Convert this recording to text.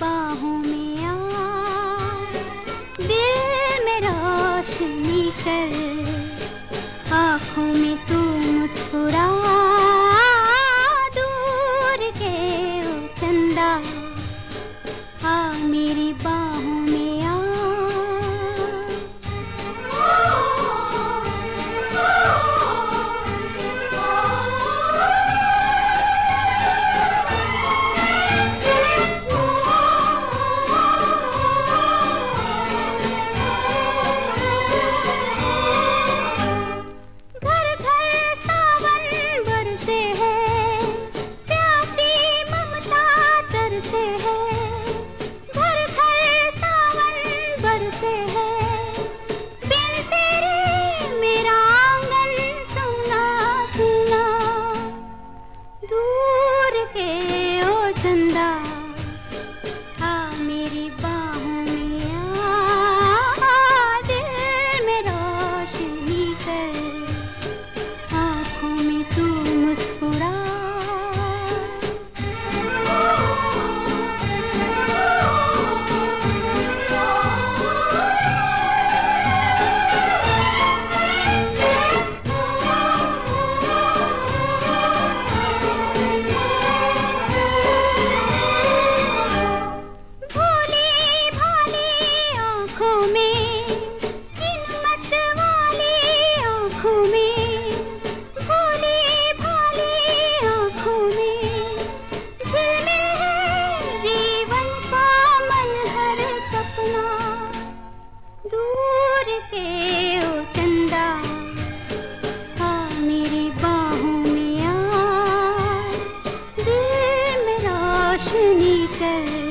बाहों में आ दिल में रोशनी कर आँखों में तू मुस्कुरा मेरा सुनना सुनना दूर है चंदा। 是你在